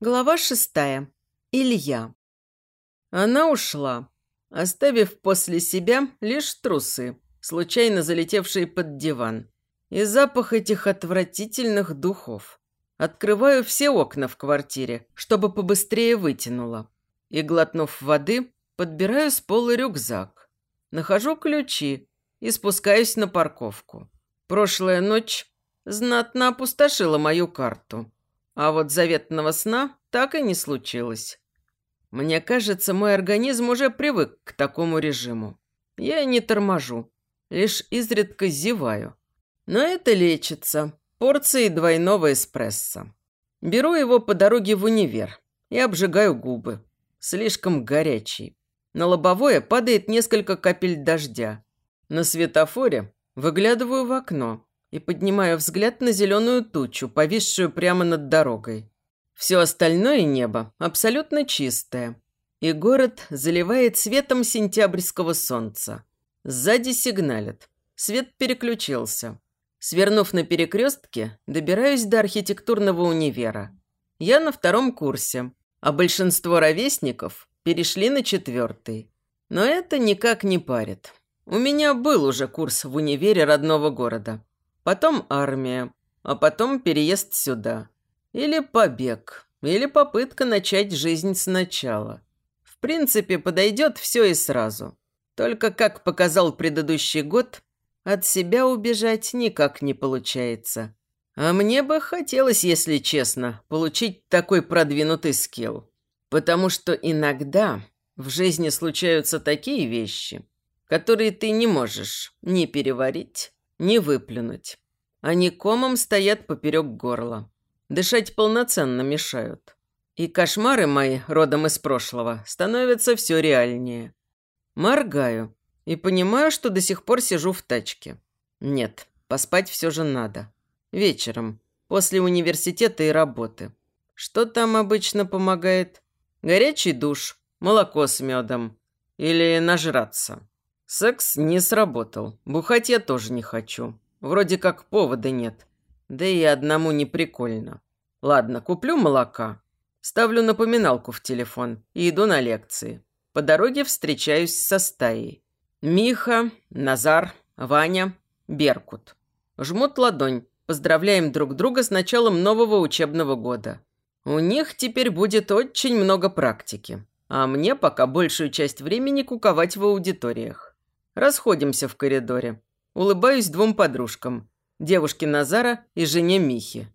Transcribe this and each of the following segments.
Глава шестая. Илья. Она ушла, оставив после себя лишь трусы, случайно залетевшие под диван, и запах этих отвратительных духов. Открываю все окна в квартире, чтобы побыстрее вытянуло. И, глотнув воды, подбираю с пола рюкзак. Нахожу ключи и спускаюсь на парковку. Прошлая ночь знатно опустошила мою карту. А вот заветного сна так и не случилось. Мне кажется, мой организм уже привык к такому режиму. Я не торможу, лишь изредка зеваю. Но это лечится порцией двойного эспрессо. Беру его по дороге в универ и обжигаю губы. Слишком горячий. На лобовое падает несколько капель дождя. На светофоре выглядываю в окно и поднимаю взгляд на зеленую тучу, повисшую прямо над дорогой. Все остальное небо абсолютно чистое, и город заливает светом сентябрьского солнца. Сзади сигналят. Свет переключился. Свернув на перекрестке, добираюсь до архитектурного универа. Я на втором курсе, а большинство ровесников перешли на четвертый. Но это никак не парит. У меня был уже курс в универе родного города потом армия, а потом переезд сюда. Или побег, или попытка начать жизнь сначала. В принципе, подойдет все и сразу. Только, как показал предыдущий год, от себя убежать никак не получается. А мне бы хотелось, если честно, получить такой продвинутый скилл. Потому что иногда в жизни случаются такие вещи, которые ты не можешь ни переварить, не выплюнуть. Они комом стоят поперек горла. Дышать полноценно мешают. И кошмары мои, родом из прошлого, становятся все реальнее. Моргаю и понимаю, что до сих пор сижу в тачке. Нет, поспать все же надо. Вечером, после университета и работы. Что там обычно помогает? Горячий душ, молоко с медом. Или нажраться. Секс не сработал. Бухать я тоже не хочу. Вроде как повода нет. Да и одному не прикольно. Ладно, куплю молока. Ставлю напоминалку в телефон и иду на лекции. По дороге встречаюсь со стаей. Миха, Назар, Ваня, Беркут. Жмут ладонь. Поздравляем друг друга с началом нового учебного года. У них теперь будет очень много практики. А мне пока большую часть времени куковать в аудиториях. Расходимся в коридоре. Улыбаюсь двум подружкам. Девушке Назара и жене Михи.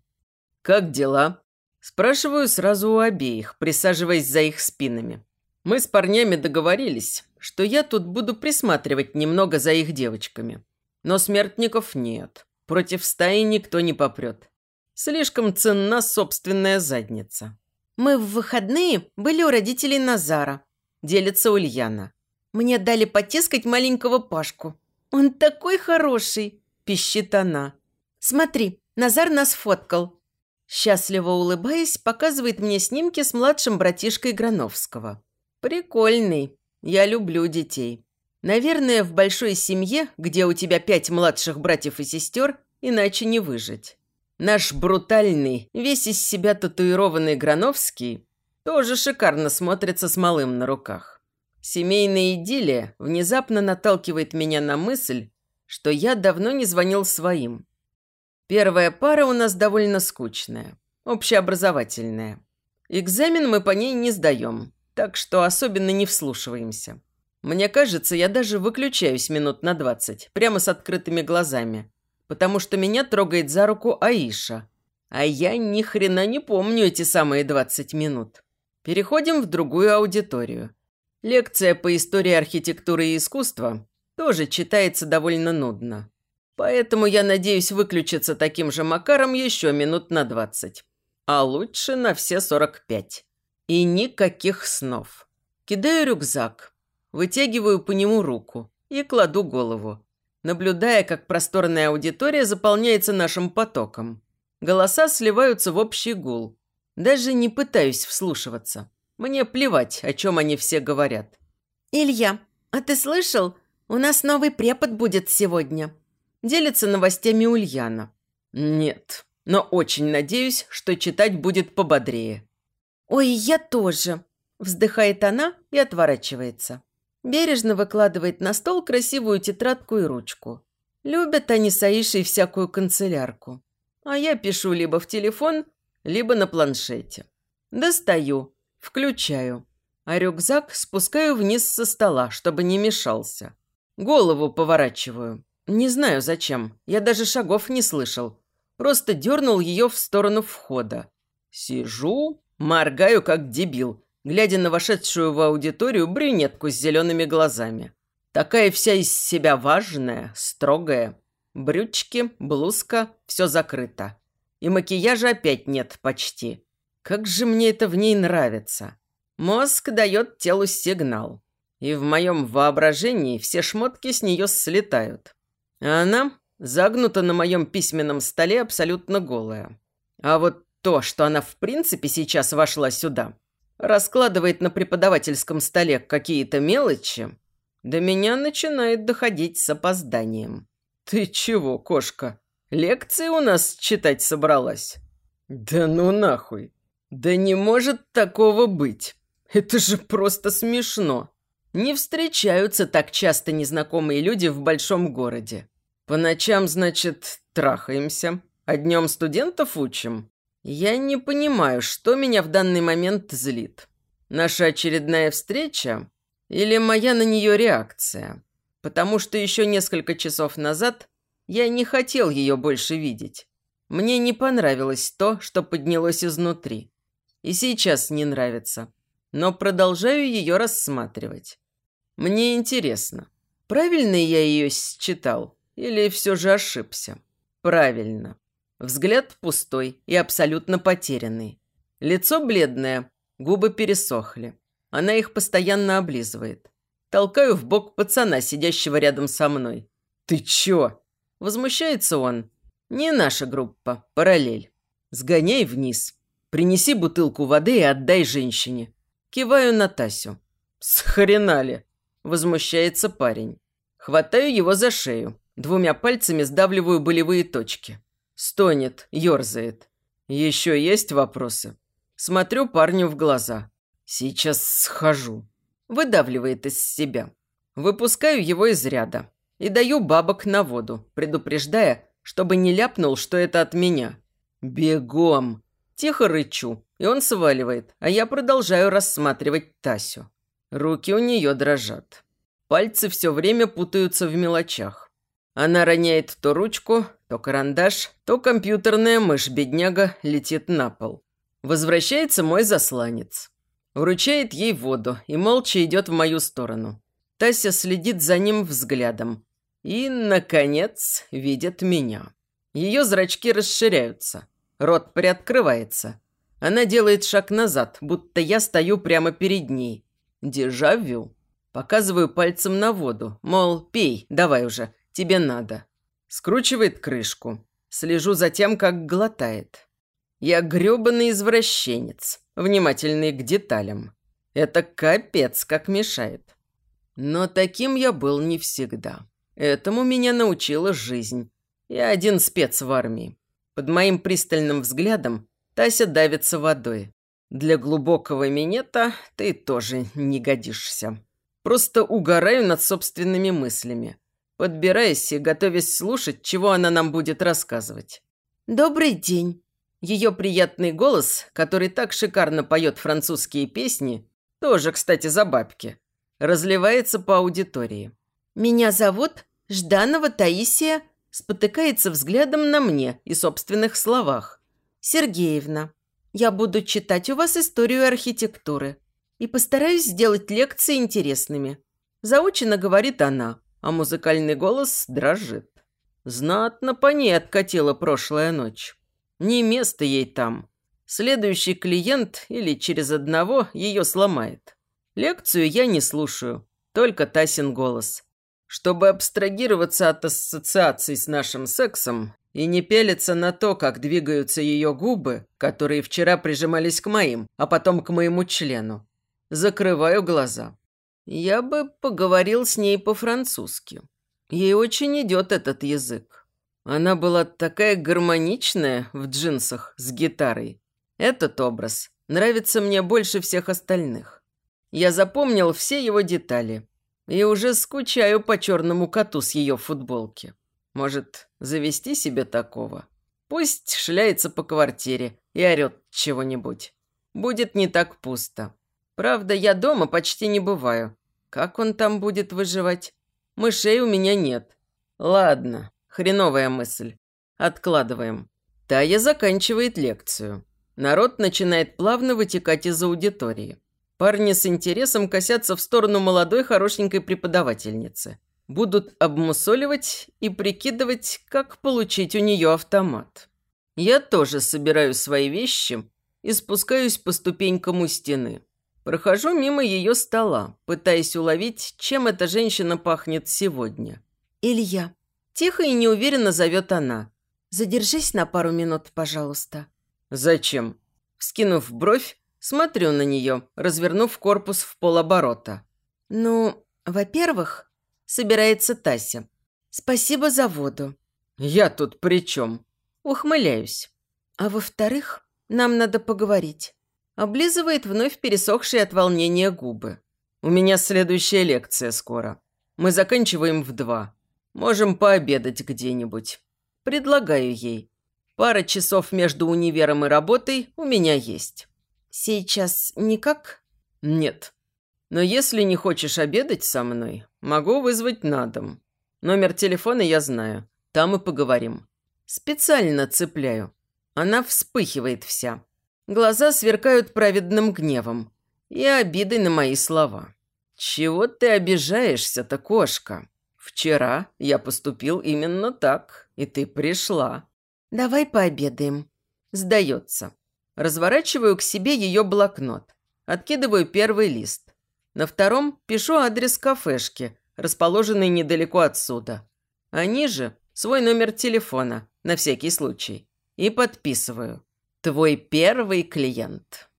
«Как дела?» Спрашиваю сразу у обеих, присаживаясь за их спинами. Мы с парнями договорились, что я тут буду присматривать немного за их девочками. Но смертников нет. Против стаи никто не попрет. Слишком ценна собственная задница. «Мы в выходные были у родителей Назара», – делится Ульяна. Мне дали потескать маленького Пашку. Он такой хороший!» – пищит она. «Смотри, Назар нас фоткал». Счастливо улыбаясь, показывает мне снимки с младшим братишкой Грановского. «Прикольный. Я люблю детей. Наверное, в большой семье, где у тебя пять младших братьев и сестер, иначе не выжить. Наш брутальный, весь из себя татуированный Грановский тоже шикарно смотрится с малым на руках. Семейная идиллия внезапно наталкивает меня на мысль, что я давно не звонил своим. Первая пара у нас довольно скучная, общеобразовательная. Экзамен мы по ней не сдаем, так что особенно не вслушиваемся. Мне кажется, я даже выключаюсь минут на двадцать, прямо с открытыми глазами, потому что меня трогает за руку Аиша. А я ни хрена не помню эти самые двадцать минут. Переходим в другую аудиторию. Лекция по истории архитектуры и искусства тоже читается довольно нудно. Поэтому я надеюсь выключиться таким же макаром еще минут на двадцать. А лучше на все сорок пять. И никаких снов. Кидаю рюкзак, вытягиваю по нему руку и кладу голову, наблюдая, как просторная аудитория заполняется нашим потоком. Голоса сливаются в общий гул. Даже не пытаюсь вслушиваться. Мне плевать, о чем они все говорят. «Илья, а ты слышал? У нас новый препод будет сегодня». Делится новостями Ульяна. «Нет, но очень надеюсь, что читать будет пободрее». «Ой, я тоже!» – вздыхает она и отворачивается. Бережно выкладывает на стол красивую тетрадку и ручку. Любят они с Аишей всякую канцелярку. А я пишу либо в телефон, либо на планшете. Достаю, включаю. А рюкзак спускаю вниз со стола, чтобы не мешался. Голову поворачиваю. Не знаю зачем, я даже шагов не слышал. Просто дернул ее в сторону входа. Сижу, моргаю как дебил, глядя на вошедшую в аудиторию брюнетку с зелеными глазами. Такая вся из себя важная, строгая. Брючки, блузка, все закрыто. И макияжа опять нет почти. Как же мне это в ней нравится. Мозг дает телу сигнал. И в моем воображении все шмотки с нее слетают. А она загнута на моем письменном столе абсолютно голая. А вот то, что она в принципе сейчас вошла сюда, раскладывает на преподавательском столе какие-то мелочи, до меня начинает доходить с опозданием. «Ты чего, кошка? Лекции у нас читать собралась?» «Да ну нахуй! Да не может такого быть! Это же просто смешно!» Не встречаются так часто незнакомые люди в большом городе. По ночам, значит, трахаемся, а днем студентов учим. Я не понимаю, что меня в данный момент злит. Наша очередная встреча или моя на нее реакция? Потому что еще несколько часов назад я не хотел ее больше видеть. Мне не понравилось то, что поднялось изнутри. И сейчас не нравится. Но продолжаю ее рассматривать. Мне интересно, правильно я ее считал или все же ошибся? Правильно. Взгляд пустой и абсолютно потерянный. Лицо бледное, губы пересохли. Она их постоянно облизывает. Толкаю в бок пацана, сидящего рядом со мной. «Ты чё?» Возмущается он. «Не наша группа, параллель. Сгоняй вниз. Принеси бутылку воды и отдай женщине». Киваю на Тасю. «Схрена Возмущается парень. Хватаю его за шею. Двумя пальцами сдавливаю болевые точки. Стонет, ерзает. Еще есть вопросы? Смотрю парню в глаза. Сейчас схожу. Выдавливает из себя. Выпускаю его из ряда. И даю бабок на воду, предупреждая, чтобы не ляпнул, что это от меня. Бегом. Тихо рычу, и он сваливает, а я продолжаю рассматривать Тасю. Руки у нее дрожат. Пальцы все время путаются в мелочах. Она роняет то ручку, то карандаш, то компьютерная мышь-бедняга летит на пол. Возвращается мой засланец. Вручает ей воду и молча идет в мою сторону. Тася следит за ним взглядом. И, наконец, видит меня. Ее зрачки расширяются. Рот приоткрывается. Она делает шаг назад, будто я стою прямо перед ней. Дежавю. Показываю пальцем на воду, мол, пей, давай уже, тебе надо. Скручивает крышку. Слежу за тем, как глотает. Я грёбаный извращенец, внимательный к деталям. Это капец как мешает. Но таким я был не всегда. Этому меня научила жизнь. Я один спец в армии. Под моим пристальным взглядом Тася давится водой. Для глубокого минета ты тоже не годишься. Просто угораю над собственными мыслями. Подбираясь и готовясь слушать, чего она нам будет рассказывать. «Добрый день!» Ее приятный голос, который так шикарно поет французские песни, тоже, кстати, за бабки, разливается по аудитории. «Меня зовут Жданова Таисия», спотыкается взглядом на мне и собственных словах. «Сергеевна, я буду читать у вас историю архитектуры и постараюсь сделать лекции интересными». Заучено говорит она, а музыкальный голос дрожит. Знатно по ней откатила прошлая ночь. Не место ей там. Следующий клиент или через одного ее сломает. Лекцию я не слушаю, только Тасин голос. Чтобы абстрагироваться от ассоциаций с нашим сексом и не пелиться на то, как двигаются ее губы, которые вчера прижимались к моим, а потом к моему члену. Закрываю глаза. Я бы поговорил с ней по-французски. Ей очень идет этот язык. Она была такая гармоничная в джинсах с гитарой. Этот образ нравится мне больше всех остальных. Я запомнил все его детали и уже скучаю по черному коту с ее футболки. Может, завести себе такого? Пусть шляется по квартире и орет чего-нибудь. Будет не так пусто. Правда, я дома почти не бываю. Как он там будет выживать? Мышей у меня нет. Ладно, хреновая мысль. Откладываем. Тая заканчивает лекцию. Народ начинает плавно вытекать из аудитории. Парни с интересом косятся в сторону молодой хорошенькой преподавательницы. Будут обмусоливать и прикидывать, как получить у нее автомат. Я тоже собираю свои вещи и спускаюсь по ступенькам у стены. Прохожу мимо ее стола, пытаясь уловить, чем эта женщина пахнет сегодня. «Илья». Тихо и неуверенно зовет она. Задержись на пару минут, пожалуйста». «Зачем?» Вскинув бровь, смотрю на нее, развернув корпус в полоборота. «Ну, во-первых, собирается Тася. Спасибо за воду». «Я тут при чем?» Ухмыляюсь. «А во-вторых, нам надо поговорить». Облизывает вновь пересохшие от волнения губы. «У меня следующая лекция скоро. Мы заканчиваем в два. Можем пообедать где-нибудь». Предлагаю ей. Пара часов между универом и работой у меня есть. Сейчас никак? Нет. Но если не хочешь обедать со мной, могу вызвать на дом. Номер телефона я знаю. Там и поговорим. Специально цепляю. Она вспыхивает вся. Глаза сверкают праведным гневом и обидой на мои слова. «Чего ты обижаешься-то, кошка? Вчера я поступил именно так, и ты пришла. Давай пообедаем. Сдается. Разворачиваю к себе ее блокнот. Откидываю первый лист. На втором пишу адрес кафешки, расположенной недалеко отсюда. А ниже свой номер телефона, на всякий случай. И подписываю. Твой первый клиент.